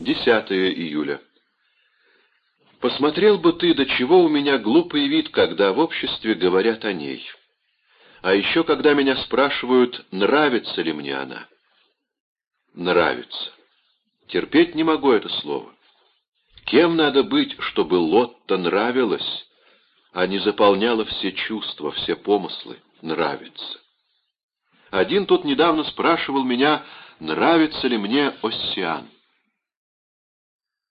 10 июля. Посмотрел бы ты, до чего у меня глупый вид, когда в обществе говорят о ней. А еще, когда меня спрашивают, нравится ли мне она. Нравится. Терпеть не могу это слово. Кем надо быть, чтобы Лотта нравилась, а не заполняла все чувства, все помыслы? Нравится. Один тут недавно спрашивал меня, нравится ли мне Оссиан.